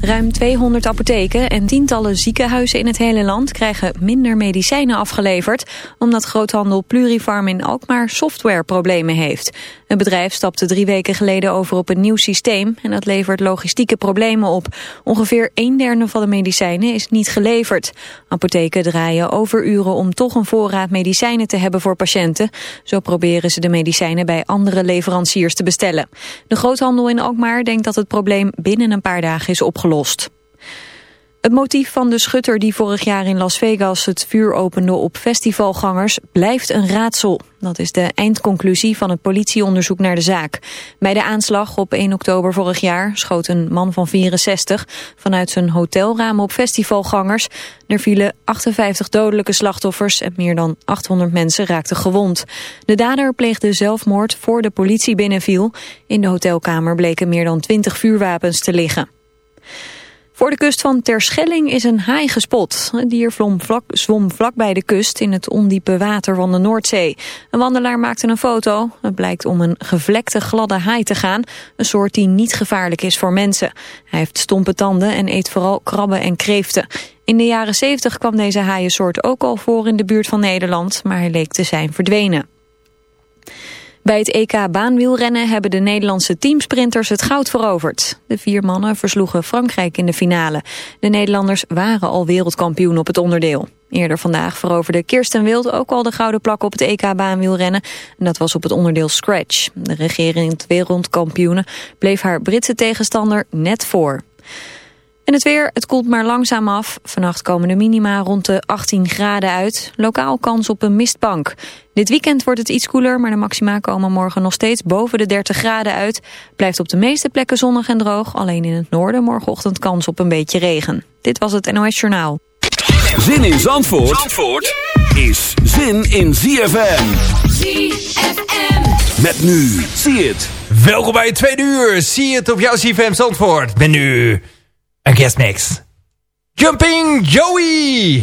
Ruim 200 apotheken en tientallen ziekenhuizen in het hele land krijgen minder medicijnen afgeleverd, omdat groothandel Plurifarm in Alkmaar softwareproblemen heeft. Het bedrijf stapte drie weken geleden over op een nieuw systeem en dat levert logistieke problemen op. Ongeveer een derde van de medicijnen is niet geleverd. Apotheken draaien overuren om toch een voorraad medicijnen te hebben voor patiënten. Zo proberen ze de medicijnen bij andere leveranciers te bestellen. De groothandel in Alkmaar denkt dat het probleem binnen een paar dagen is opgelost. Het motief van de schutter die vorig jaar in Las Vegas het vuur opende op festivalgangers blijft een raadsel. Dat is de eindconclusie van het politieonderzoek naar de zaak. Bij de aanslag op 1 oktober vorig jaar schoot een man van 64 vanuit zijn hotelraam op festivalgangers. Er vielen 58 dodelijke slachtoffers en meer dan 800 mensen raakten gewond. De dader pleegde zelfmoord voor de politie binnenviel. In de hotelkamer bleken meer dan 20 vuurwapens te liggen. Voor de kust van Terschelling is een haai gespot. Het dier vlak, zwom vlak bij de kust in het ondiepe water van de Noordzee. Een wandelaar maakte een foto. Het blijkt om een gevlekte gladde haai te gaan. Een soort die niet gevaarlijk is voor mensen. Hij heeft stompe tanden en eet vooral krabben en kreeften. In de jaren 70 kwam deze haaiensoort ook al voor in de buurt van Nederland, maar hij leek te zijn verdwenen. Bij het EK baanwielrennen hebben de Nederlandse teamsprinters het goud veroverd. De vier mannen versloegen Frankrijk in de finale. De Nederlanders waren al wereldkampioen op het onderdeel. Eerder vandaag veroverde Kirsten Wild ook al de gouden plak op het EK baanwielrennen. En dat was op het onderdeel Scratch. De regerend wereldkampioene bleef haar Britse tegenstander net voor. En het weer, het koelt maar langzaam af. Vannacht komen de minima rond de 18 graden uit. Lokaal kans op een mistbank. Dit weekend wordt het iets koeler, maar de maxima komen morgen nog steeds boven de 30 graden uit. Blijft op de meeste plekken zonnig en droog. Alleen in het noorden morgenochtend kans op een beetje regen. Dit was het NOS Journaal. Zin in Zandvoort, Zandvoort is zin in ZFM. ZFM. Met nu, zie het. Welkom bij het tweede uur. Zie het op jouw ZFM Zandvoort. Ben nu... A guest mix. Jumping Joey!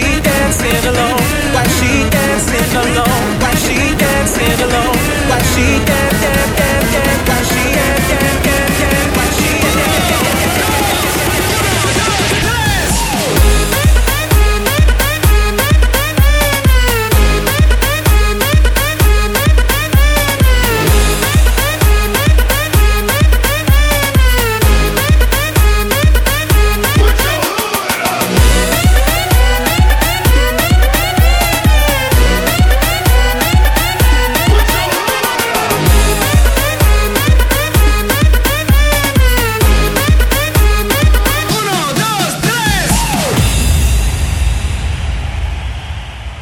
dancing alone? Why she dancing alone? Why she dancing alone? Why she dance, dance, dance? Why she dance,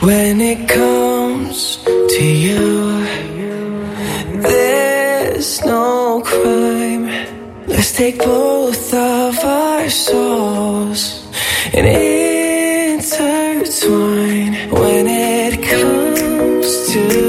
When it comes to you, there's no crime. Let's take both of our souls and intertwine. When it comes to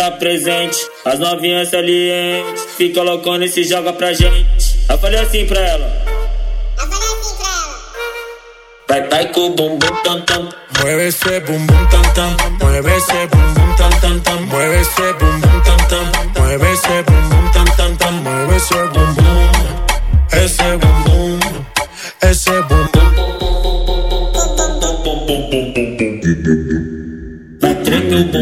tá presente. As novinhas salientes fica loucona e se joga pra gente. Eu falei assim pra ela. Vai, vai com o bumbum tam tam. Mueve esse bumbum tam tam. Mueve esse bumbum tam tam tam. Mueve esse bumbum tam tam. Mueve esse bumbum tam tam tam. Mueve esse bumbum. Esse bumbum. Esse bumbum.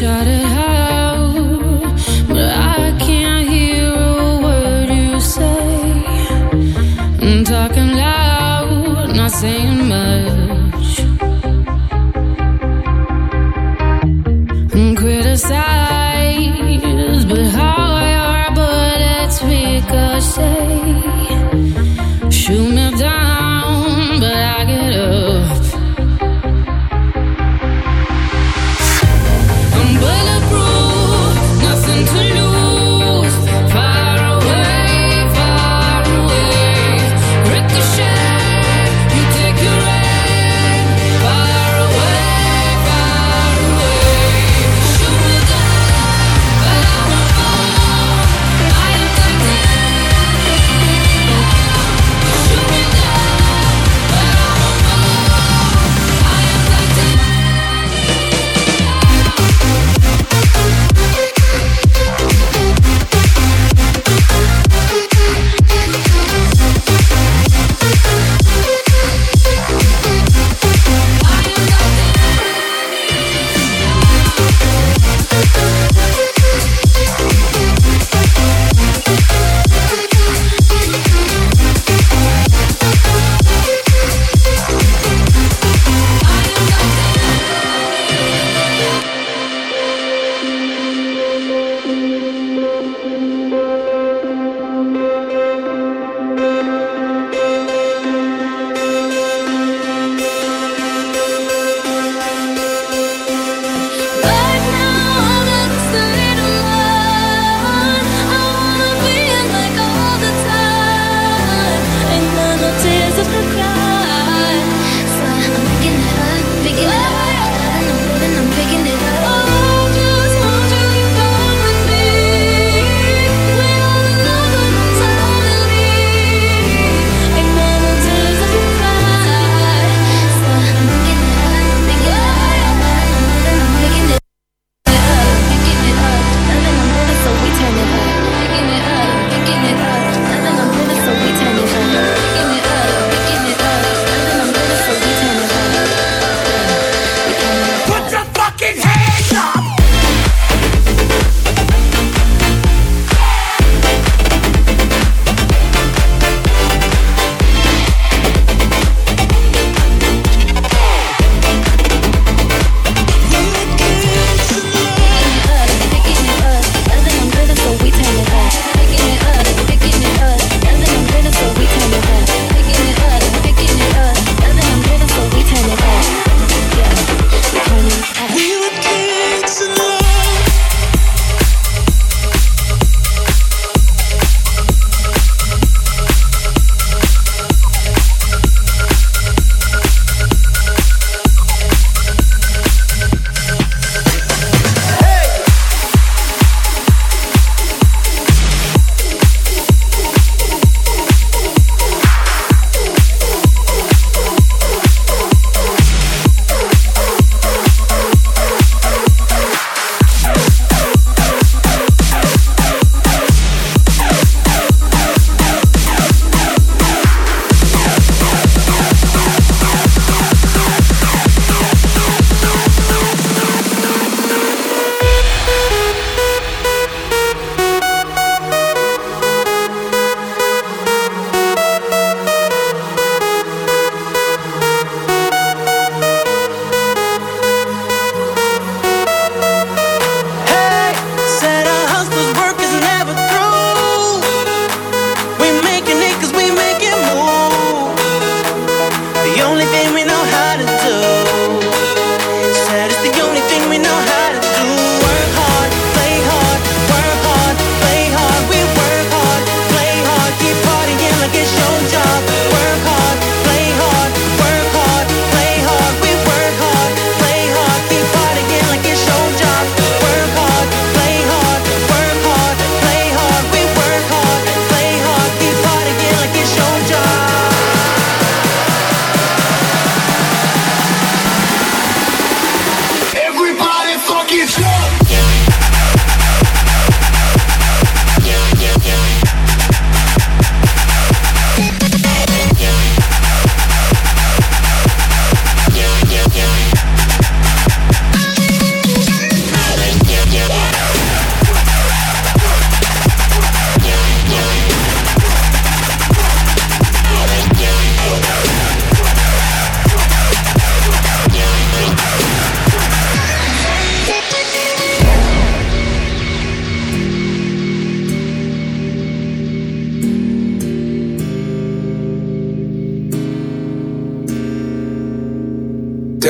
shut it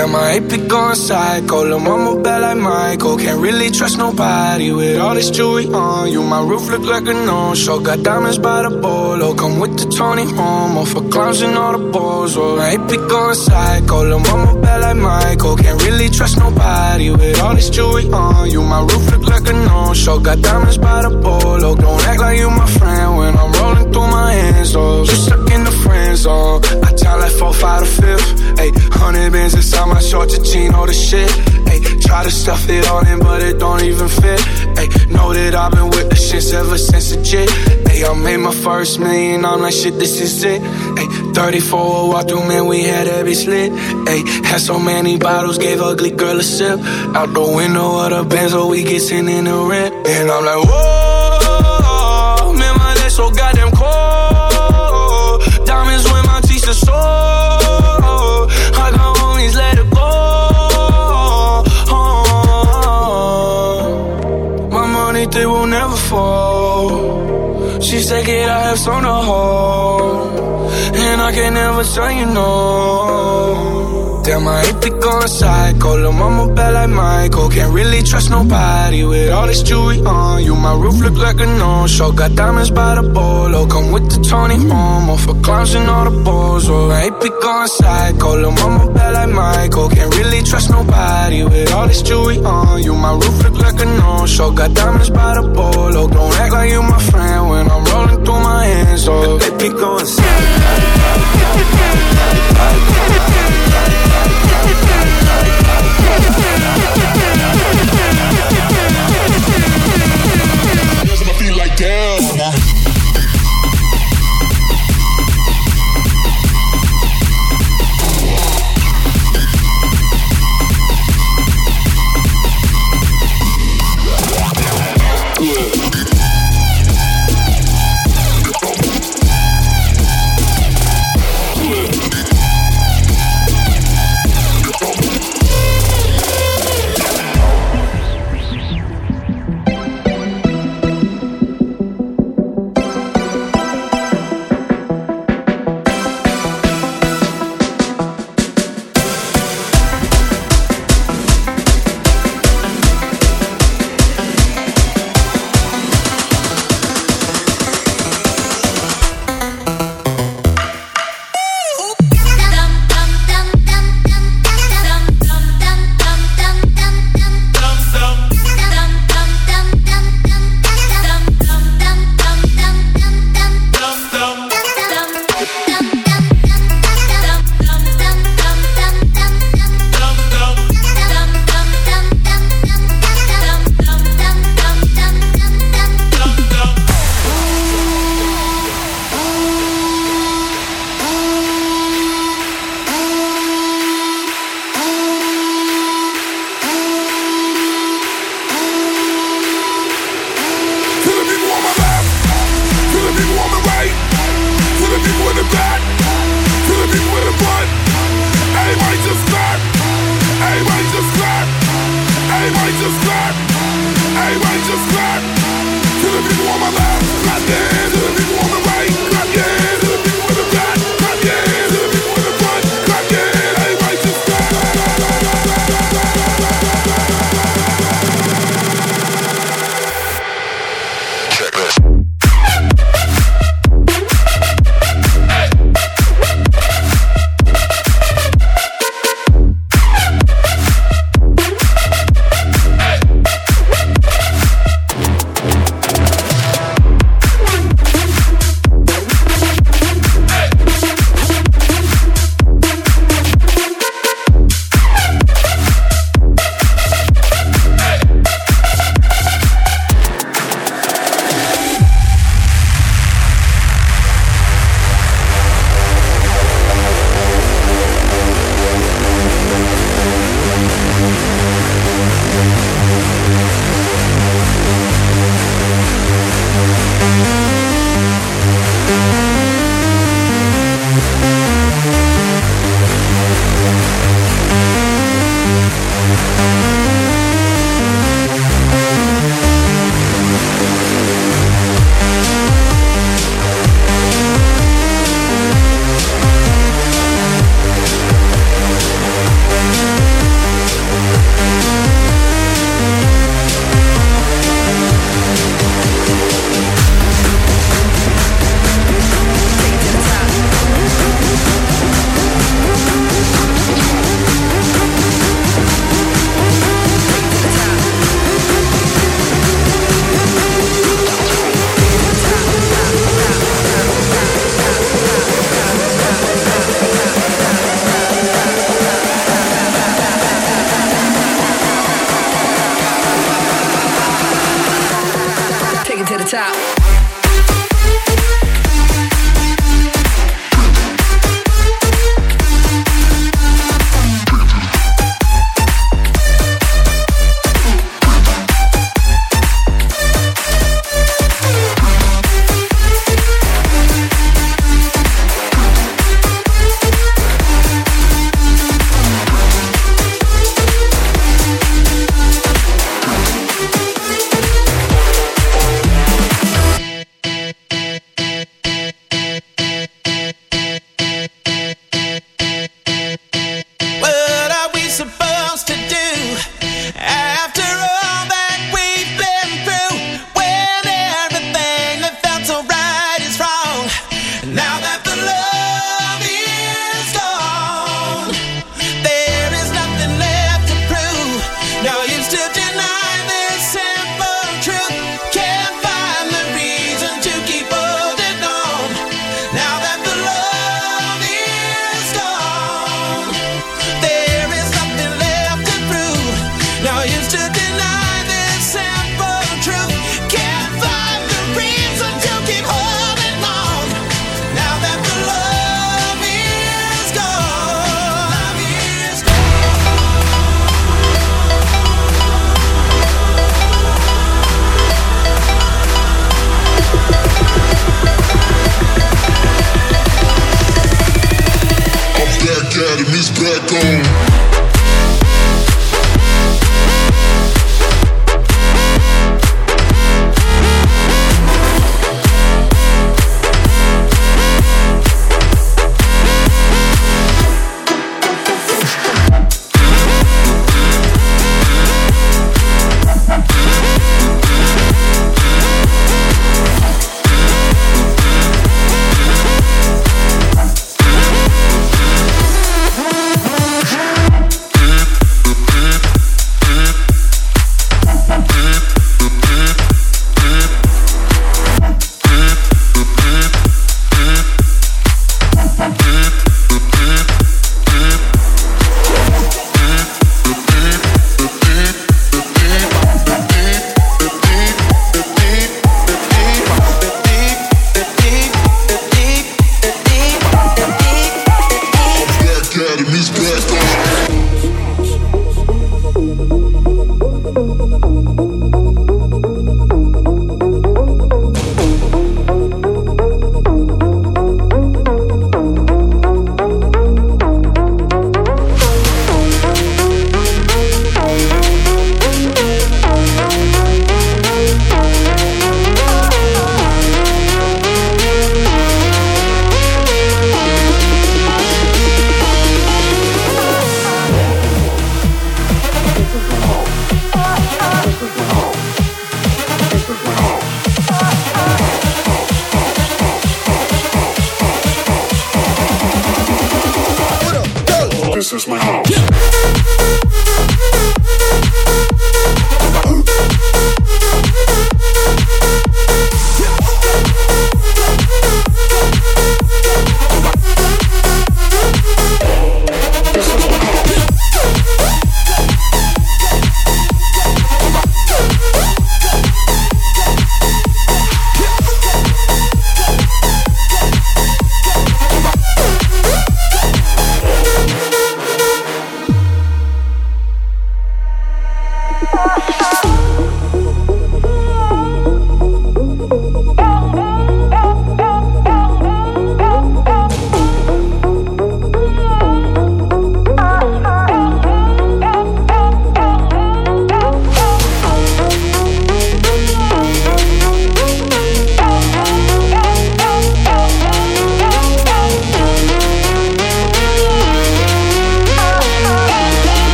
Damn, my AP going psycho. Lil' mama bad like Michael. Can't really trust nobody with all this jewelry on you. My roof look like a no-show. Got diamonds by the bolo. Come with the Tony Romo for clowns and all the balls. Oh, my AP going psycho. Lil' mama bad like Michael. Can't really trust nobody with all this jewelry on you. My roof look like a no-show. Got diamonds by the bolo. Don't act like you my friend when I'm rolling through my hands. Oh, you stuck in the friend zone. I tell like four, five, to fifth. Ayy, hundred bands inside my shorts, a jean, all the shit. Ayy, try to stuff it all in, but it don't even fit. Ayy, know that I've been with the shits ever since a jit. Ayy, I made my first million, I'm like, shit, this is it. Ayy, 34 walk through, man, we had every slit. Ayy, had so many bottles, gave ugly girl a sip. Out the window of the Benz, so we get sent in the rent. And I'm like, whoa, man, my legs so goddamn cold. Diamonds when my teeth are sore. And I can never tell you no. Damn, I hate to go psycho. Lil' mama bad like Michael. Can't really trust nobody with all this jewelry on you. My roof look like a no-show. Got diamonds by the bolo. Come with the Tony Romo for clowns and all the balls. Oh, I hate to go psycho. Lil' mama bad like Michael. Can't really trust nobody with all this jewelry on you. My roof look like a no-show. Got diamonds by the bolo. Don't act like you my friend when I'm through my hands. Oh, they be going to the top.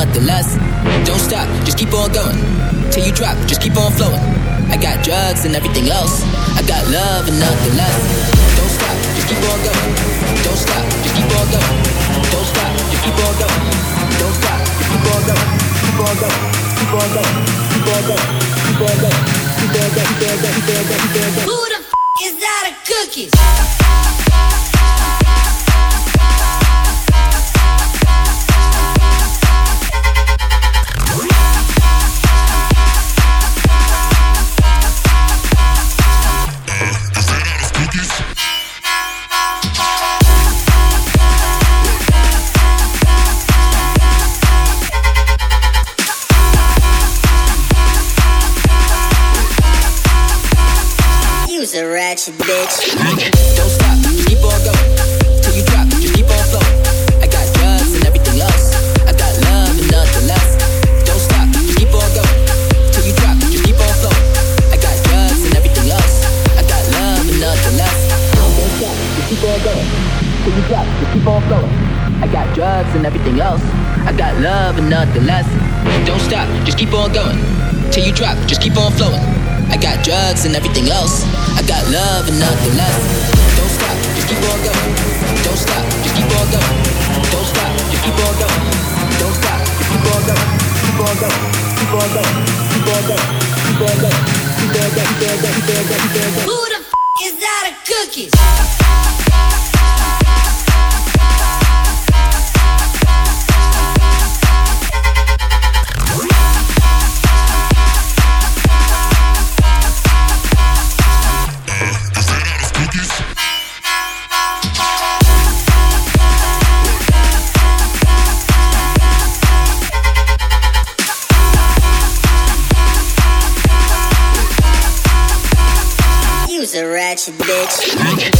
nothing less. Don't stop, just keep on going. Till you drop, just keep on flowing. I got drugs and everything else. I got love and nothing less. Don't stop, just keep on going. Don't stop, just keep on going. Don't stop, just keep on going. Don't stop, just keep on going. Keep on going. Keep on going. Keep on going. Keep on going. Keep on going. Keep on going. Keep on going. Who the f- is that? A cookies? action, bitch. Don't stop, keep on going. Till you drop, you keep on flowing. I got drugs and everything else. I got love and nothing less. Don't stop, keep on going. Till you drop, you keep on flowing. I got drugs and everything else. I got love and nothing less. Don't stop, keep on going. Till you drop, you keep on flowing. I got drugs and everything else. I got love and nothing less. Don't stop, just keep on going. Till you drop, just keep on flowing got drugs and everything else. I got love and nothing less. Don't stop, just keep on going. Don't stop, just keep on going. Don't stop, just keep on going. Don't stop, just keep on going. Keep on going. Keep on going. Keep on going. Keep on going. Keep on going. Keep on going. Keep on going. Who the f is out of cookies? Bitch.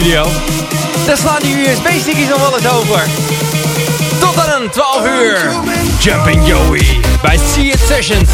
Studio, dan slaan die USB-stickies nog wel eens over. Tot aan 12 uur. Jumping Joey bij See It Sessions.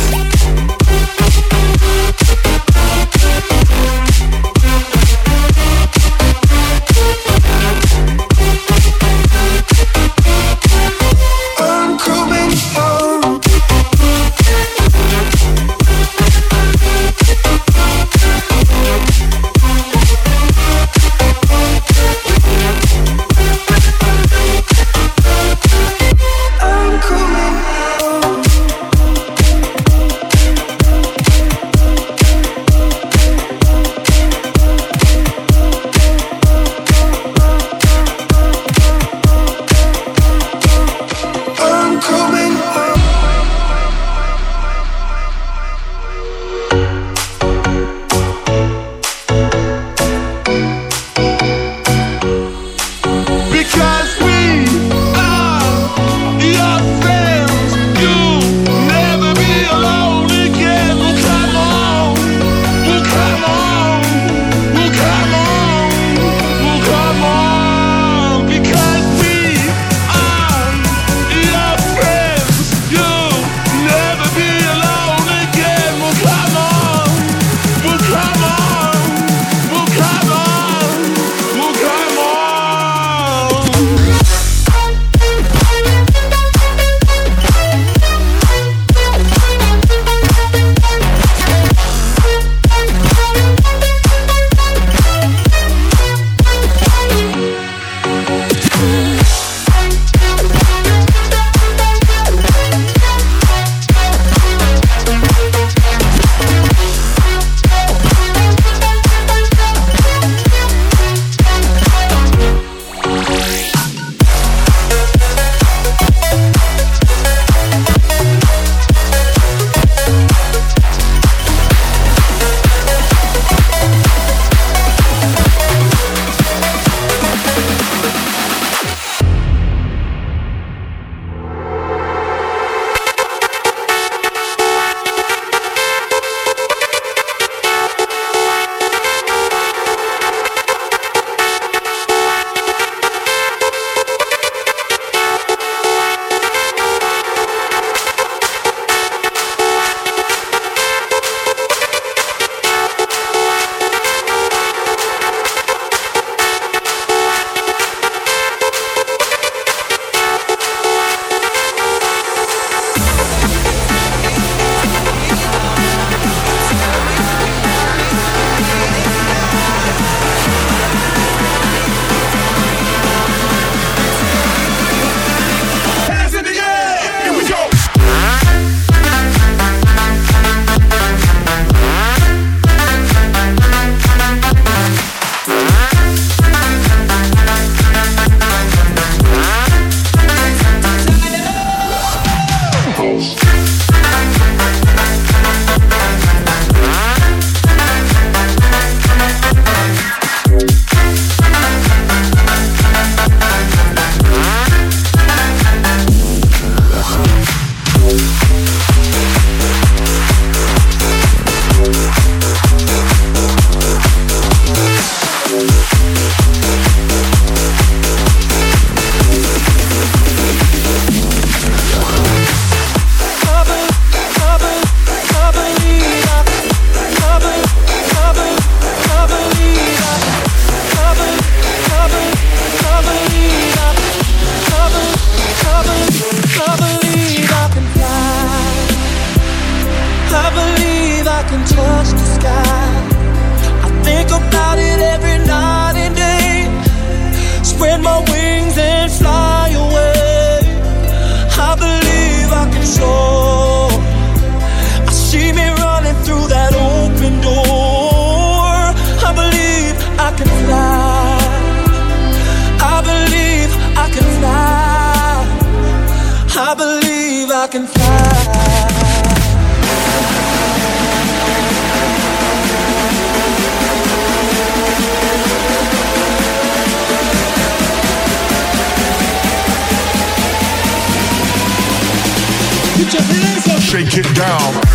It down.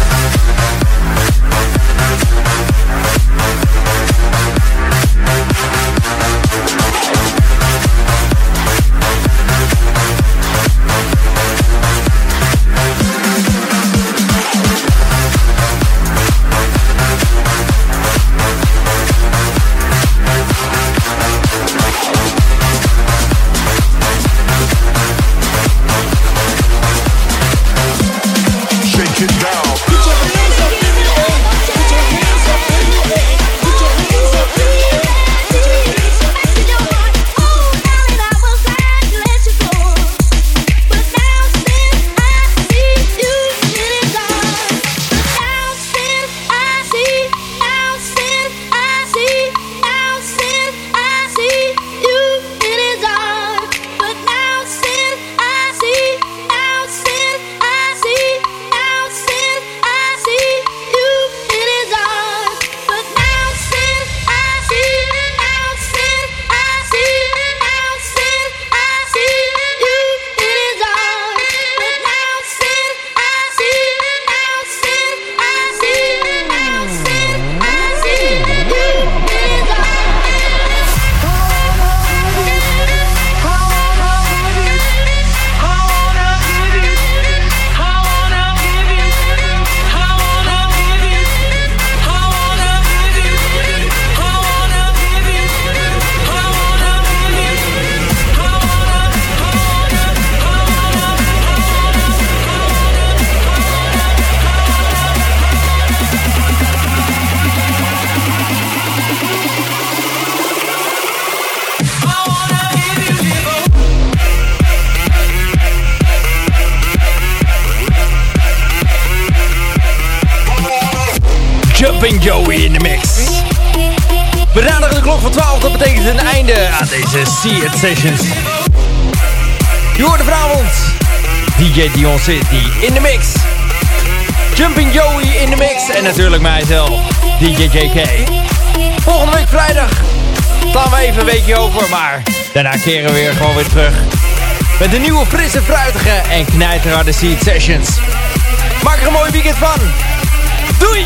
See It Sessions. Je hoort vanavond DJ Dion City in de mix. Jumping Joey in de mix en natuurlijk mijzelf, DJ JK. Volgende week vrijdag slaan we even een weekje over, maar daarna keren we weer gewoon weer terug. Met de nieuwe frisse, fruitige en knijterharde See It Sessions. Maak er een mooi weekend van. Doei!